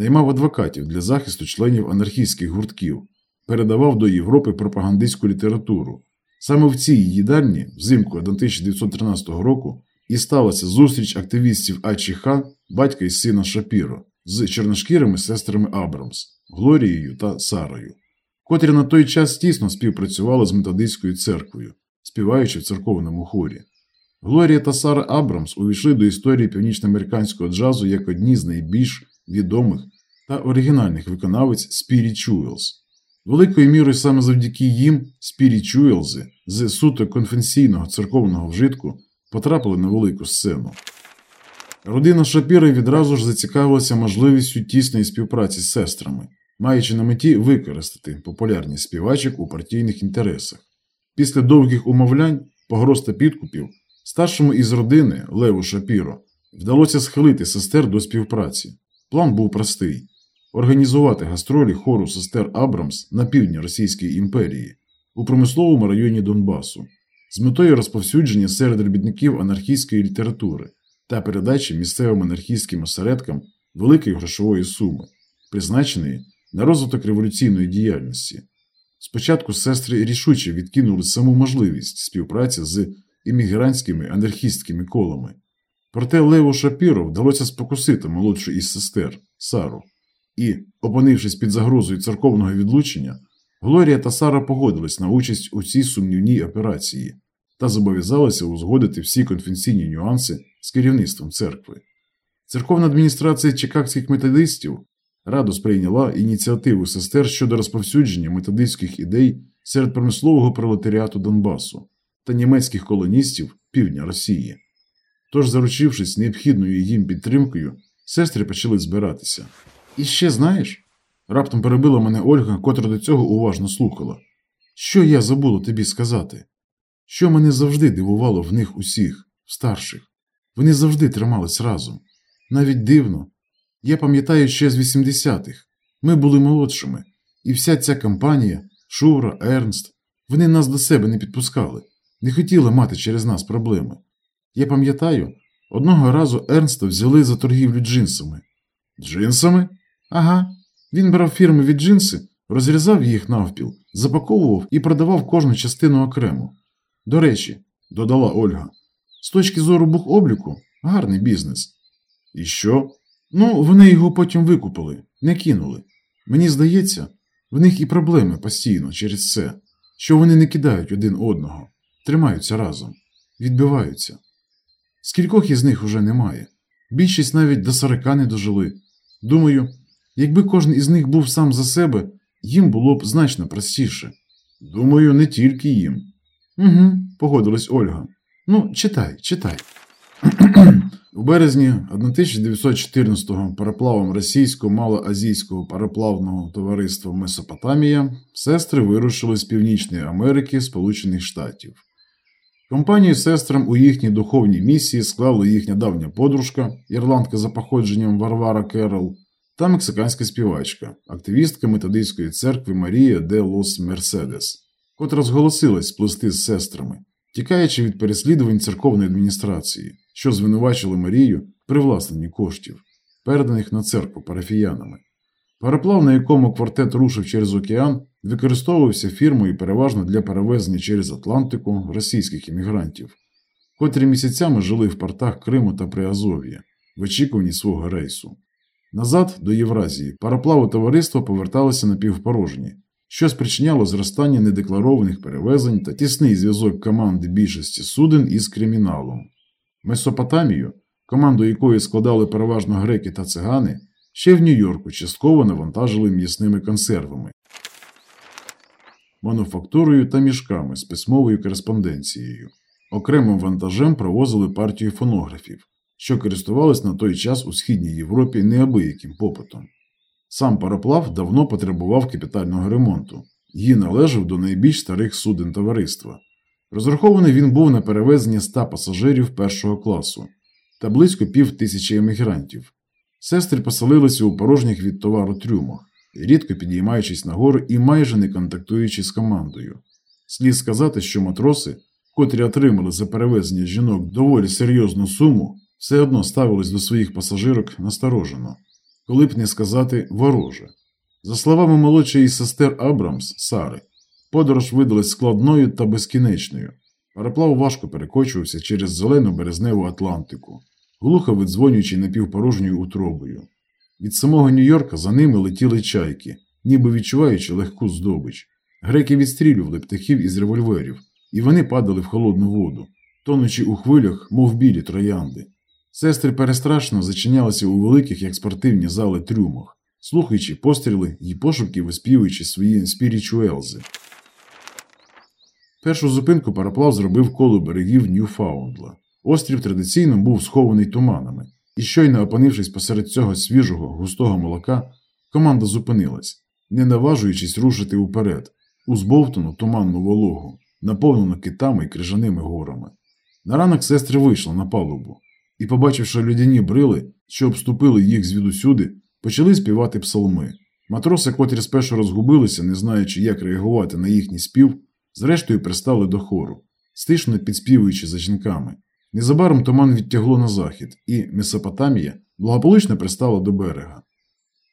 наймав адвокатів для захисту членів анархістських гуртків, передавав до Європи пропагандистську літературу. Саме в цій їдальні, взимку 1913 року, і сталася зустріч активістів АЧХ, батька і сина Шапіро, з чорношкірими сестрами Абрамс, Глорією та Сарою, котрі на той час тісно співпрацювали з методистською церквою, співаючи в церковному хорі. Глорія та Сара Абрамс увійшли до історії північноамериканського джазу як одні з найбільш відомих та оригінальних виконавець Spirituals. Великою мірою саме завдяки їм Spirituals з суто конфесійного церковного вжитку потрапили на велику сцену. Родина Шапіра відразу ж зацікавилася можливістю тісної співпраці з сестрами, маючи на меті використати популярність співачок у партійних інтересах. Після довгих умовлянь, погроз та підкупів, старшому із родини Леву Шапіро вдалося схилити сестер до співпраці. План був простий організувати гастролі хору сестер Абрамс на півдні Російської імперії у промисловому районі Донбасу з метою розповсюдження серед робітників анархістської літератури та передачі місцевим анархістським осередкам великої грошової суми, призначеної на розвиток революційної діяльності. Спочатку сестри рішуче відкинули саму можливість співпраці з іммігрантськими анархістськими колами. Проте Леву Шапіро вдалося спокусити молодшу із сестер Сару, і, опинившись під загрозою церковного відлучення, Глорія та Сара погодились на участь у цій сумнівній операції та зобов'язалися узгодити всі конфесійні нюанси з керівництвом церкви. Церковна адміністрація чикагських методистів радо сприйняла ініціативу сестер щодо розповсюдження методистських ідей серед промислового пролетаріату Донбасу та німецьких колоністів півдня Росії. Тож, заручившись необхідною їм підтримкою, сестри почали збиратися. І ще знаєш? Раптом перебила мене Ольга, котра до цього уважно слухала. Що я забула тобі сказати? Що мене завжди дивувало в них усіх, старших. Вони завжди тримались разом. Навіть дивно. Я пам'ятаю ще з 80-х. Ми були молодшими, і вся ця компанія, Шура, Ернст, вони нас до себе не підпускали, не хотіли мати через нас проблеми. Я пам'ятаю, одного разу Ернста взяли за торгівлю джинсами. Джинсами? Ага. Він брав фірми від джинси, розрізав їх навпіл, запаковував і продавав кожну частину окремо. До речі, додала Ольга, з точки зору бухобліку, гарний бізнес. І що? Ну, вони його потім викупили, не кинули. Мені здається, в них і проблеми постійно через це, що вони не кидають один одного, тримаються разом, відбиваються. Скількох із них уже немає. Більшість навіть до сорока не дожили. Думаю, якби кожен із них був сам за себе, їм було б значно простіше. Думаю, не тільки їм. Угу, погодилась Ольга. Ну, читай, читай. У березні 1914-го пароплавом російського малоазійського пароплавного товариства Месопотамія сестри вирушили з Північної Америки Сполучених Штатів. Компанію сестрам у їхній духовній місії склали їхня давня подружка, ірландка за походженням Варвара Керол, та мексиканська співачка, активістка методистської церкви Марія де Лос Мерседес, котра зголосилась плести з сестрами, тікаючи від переслідувань церковної адміністрації, що звинувачили Марію в привласненні коштів, переданих на церкву парафіянами. Пароплав, на якому квартет рушив через океан, використовувався фірмою переважно для перевезення через Атлантику російських іммігрантів, котрі місяцями жили в портах Криму та Приазов'я в очікуванні свого рейсу. Назад до Євразії пароплави товариства поверталися напівпорожні, що спричиняло зростання недекларованих перевезень та тісний зв'язок команди більшості суден із криміналом. Месопотамію, команду якої складали переважно греки та цигани, ще в Нью-Йорку частково навантажили м'ясними консервами, мануфактурою та мішками з письмовою кореспонденцією. Окремим вантажем провозили партію фонографів, що користувались на той час у Східній Європі неабияким попитом. Сам пароплав давно потребував капітального ремонту і належав до найбільш старих суден товариства. Розрахований він був на перевезення ста пасажирів першого класу та близько пів тисячі емігрантів. Сестри поселилися у порожніх від товару трюмах, рідко підіймаючись нагору і майже не контактуючи з командою. Слід сказати, що матроси, котрі отримали за перевезення жінок доволі серйозну суму, все одно ставились до своїх пасажирок насторожено. коли б не сказати вороже. За словами молодшої сестер Абрамс Сари, подорож видалась складною та безкінечною. Параплав важко перекочувався через зелену березневу Атлантику, глухо видзвонюючи напівпорожньою утробою. Від самого Нью-Йорка за ними летіли чайки, ніби відчуваючи легку здобич. Греки відстрілювали птахів із револьверів, і вони падали в холодну воду, тонучи у хвилях, мов білі троянди. Сестри перестрашно зачинялися у великих, як спортивні зали трюмах, слухаючи постріли і пошуки виспівуючи свої спірічуелзи. Першу зупинку параплав зробив коло берегів Ньюфаундла. Острів традиційно був схований туманами, і щойно опинившись посеред цього свіжого, густого молока, команда зупинилась, не наважуючись рушити уперед, у збовтану туманну вологу, наповнену китами і крижаними горами. На ранок сестри вийшли на палубу і, побачивши людяні брили, що обступили їх звідусюди, почали співати псалми. Матроси, котрі спершу розгубилися, не знаючи, як реагувати на їхній спів, зрештою пристали до хору, стишно підспівуючи за жінками. Незабаром туман відтягло на захід, і Месопотамія благополучно пристала до берега.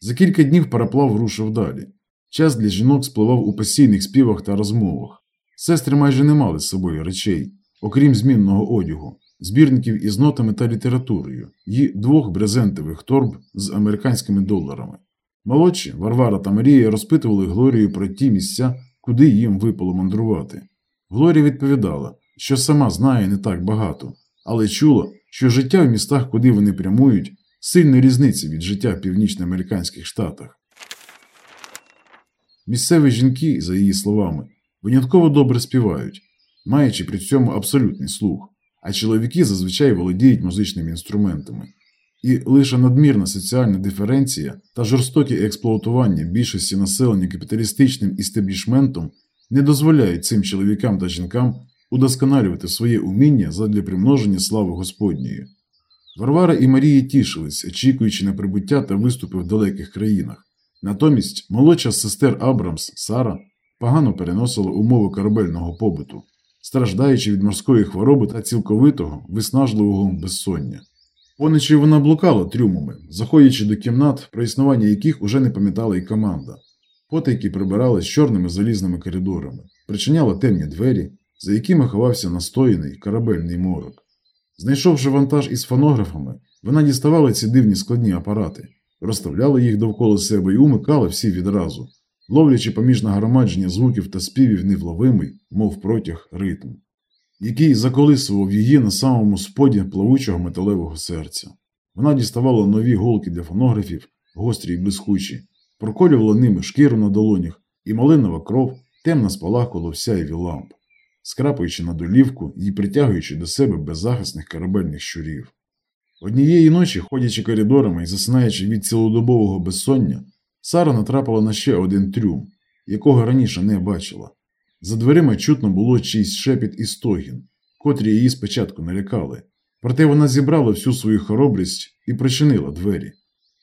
За кілька днів параплав рушив далі. Час для жінок спливав у постійних співах та розмовах. Сестри майже не мали з собою речей, окрім змінного одягу, збірників із нотами та літературою і двох брезентових торб з американськими доларами. Молодші Варвара та Марія розпитували Глорію про ті місця, куди їм випало мандрувати. Глорія відповідала, що сама знає не так багато, але чула, що життя в містах, куди вони прямують, сильно різниця від життя в північноамериканських штатах. Місцеві жінки, за її словами, винятково добре співають, маючи при цьому абсолютний слух, а чоловіки зазвичай володіють музичними інструментами. І лише надмірна соціальна диференція та жорстоке експлуатування більшості населення капіталістичним істеблішментом не дозволяють цим чоловікам та жінкам удосконалювати своє уміння задля примноження слави Господньої. Варвара і Марія тішились, очікуючи на прибуття та виступи в далеких країнах. Натомість молодша сестер Абрамс Сара погано переносила умови корабельного побуту, страждаючи від морської хвороби та цілковитого виснажливого безсоння. Поночі вона блукала трюмами, заходячи до кімнат, про існування яких уже не пам'ятала і команда. Потайки прибирала з чорними залізними коридорами, причиняла темні двері, за якими ховався настояний корабельний морок. Знайшовши вантаж із фонографами, вона діставала ці дивні складні апарати, розставляла їх довкола себе і умикала всі відразу, ловлячи поміж нагромадження звуків та співів невловимий, мов протяг ритм, який заколисував її на самому споді плавучого металевого серця. Вона діставала нові голки для фонографів, гострі й блискучі, проколювала ними шкіру на долонях, і малинова кров темно спалахувала в сяйві ламп, скрапуючи на долівку і притягуючи до себе беззахисних корабельних щурів. Однієї ночі, ходячи коридорами і засинаючи від цілодобового безсоння, Сара натрапила на ще один трюм, якого раніше не бачила. За дверима чутно було чийсь шепіт і стогін, котрі її спочатку налякали. Проте вона зібрала всю свою хоробрість і причинила двері.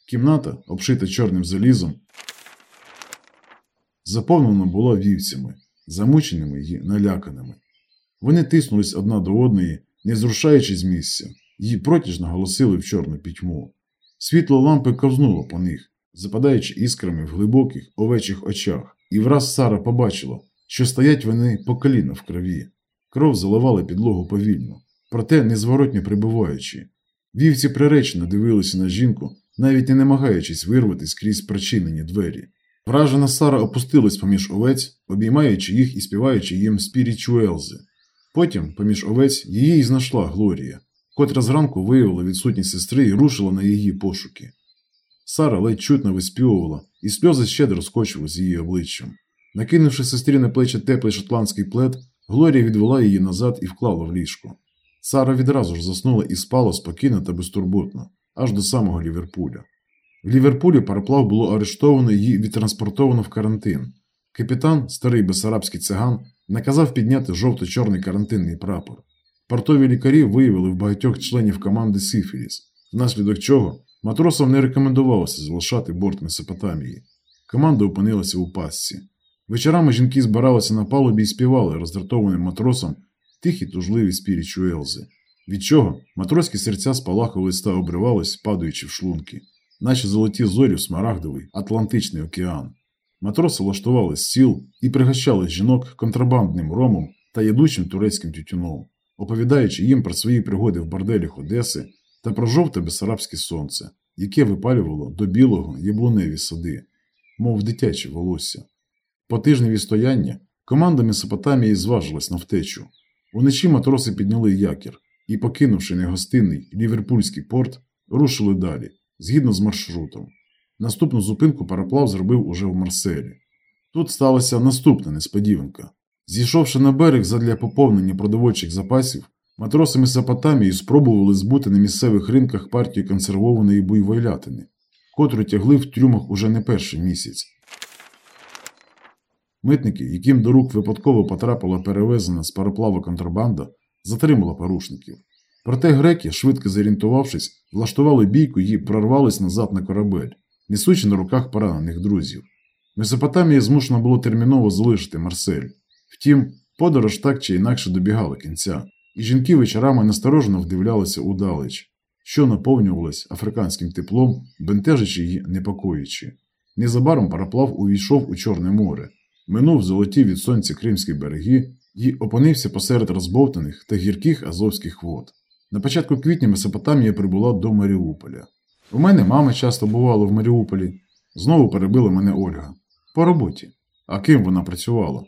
Кімната, обшита чорним залізом, заповнена була вівцями, замученими й наляканими. Вони тиснулись одна до одної, не зрушаючи з місця, її протяжно голосили в чорну пітьму. Світло лампи ковзнуло по них, западаючи іскрами в глибоких овечих очах, і враз Сара побачила, що стоять вони по коліна в крові. Кров заливала підлогу повільно, проте незворотньо прибуваючи. Вівці приречено дивилися на жінку, навіть не намагаючись вирватися крізь причинені двері. Вражена Сара опустилась поміж овець, обіймаючи їх і співаючи їм спірічуелзи. Потім, поміж овець, її й знайшла Глорія, котра зранку виявила відсутність сестри і рушила на її пошуки. Сара ледь чутно виспівувала, і сльози щедро скочили з її обличчям. Накинувши сестрі на плечі теплий шотландський плед, Глорія відвела її назад і вклала в ліжко. Сара відразу ж заснула і спала спокійно та безтурботно, аж до самого Ліверпуля. В Ліверпулі пароплав було арештовано і відтранспортовано в карантин. Капітан, старий безарабський циган, наказав підняти жовто-чорний карантинний прапор. Портові лікарі виявили в багатьох членів команди Сифіліс, внаслідок чого матросам не рекомендувалося залишати борт Месопотамії. Команда опинилася у пастці. Вечорами жінки збиралися на палубі і співали роздратованим матросам тихі тужливі спірічуелзи, від чого матроські серця спалахувались та обривались, падаючи в шлунки. Наче золоті зорі в смарагдовий Атлантичний океан. Матроси влаштували сіл і пригощали жінок контрабандним ромом та ядучим турецьким тютюном, оповідаючи їм про свої пригоди в борделях Одеси та про жовте безсарабське сонце, яке випалювало до білого яблуневі сади, мов дитяче волосся. По тижневі стояння команда Месопотамії зважилась на втечу. Уночі матроси підняли якір і, покинувши негостинний ліверпульський порт, рушили далі, згідно з маршрутом. Наступну зупинку пароплав зробив уже в Марселі. Тут сталася наступна несподіванка. Зійшовши на берег задля поповнення продовольчих запасів, матроси Месопотамії спробували збути на місцевих ринках партію консервованої буйволятини, котру тягли в трюмах уже не перший місяць. Митники, яким до рук випадково потрапила перевезена з пароплава контрабанда, затримала порушників. Проте греки, швидко зорієнтувавшись, влаштували бійку і прорвались назад на корабель, несучи на руках поранених друзів. Месопотамії змушено було терміново залишити Марсель. Втім, подорож так чи інакше добігала кінця, і жінки вечорами насторожено вдивлялися удалеч, що наповнювалось африканським теплом, бентежачи й непокоїчи. Незабаром пароплав увійшов у Чорне море, минув золоті від сонця кримські береги і опинився посеред розбовтаних та гірких азовських вод. На початку квітня Месопотамія прибула до Маріуполя. У мене мама часто бувала в Маріуполі. Знову перебила мене Ольга. По роботі. А ким вона працювала?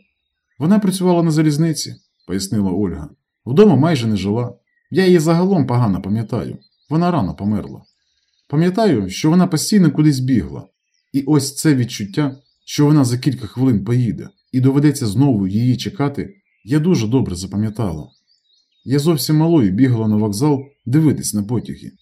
Вона працювала на залізниці, пояснила Ольга. Вдома майже не жила. Я її загалом погано пам'ятаю. Вона рано померла. Пам'ятаю, що вона постійно кудись бігла. І ось це відчуття, що вона за кілька хвилин поїде, і доведеться знову її чекати, я дуже добре запам'ятала. Я зовсім малою бігала на вокзал дивитись на потяги.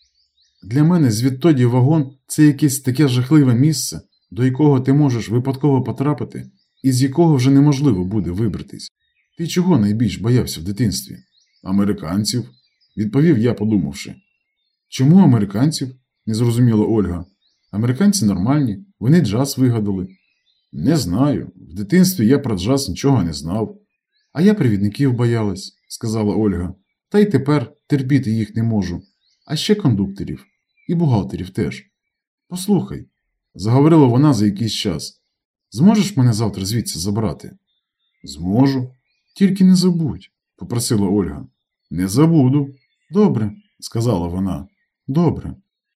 Для мене звідтоді вагон це якесь таке жахливе місце, до якого ти можеш випадково потрапити, і з якого вже неможливо буде вибратись. Ти чого найбільш боявся в дитинстві? Американців, відповів я, подумавши. Чому американців? не зрозуміла Ольга. Американці нормальні, вони джаз вигадали. Не знаю. В дитинстві я про джаз нічого не знав. А я привідників боялась, сказала Ольга. Та й тепер терпіти їх не можу. А ще кондукторів і бухгалтерів теж. Послухай, заговорила вона за якийсь час. Зможеш мене завтра звідси забрати? Зможу. Тільки не забудь, попросила Ольга. Не забуду. Добре, сказала вона. Добре.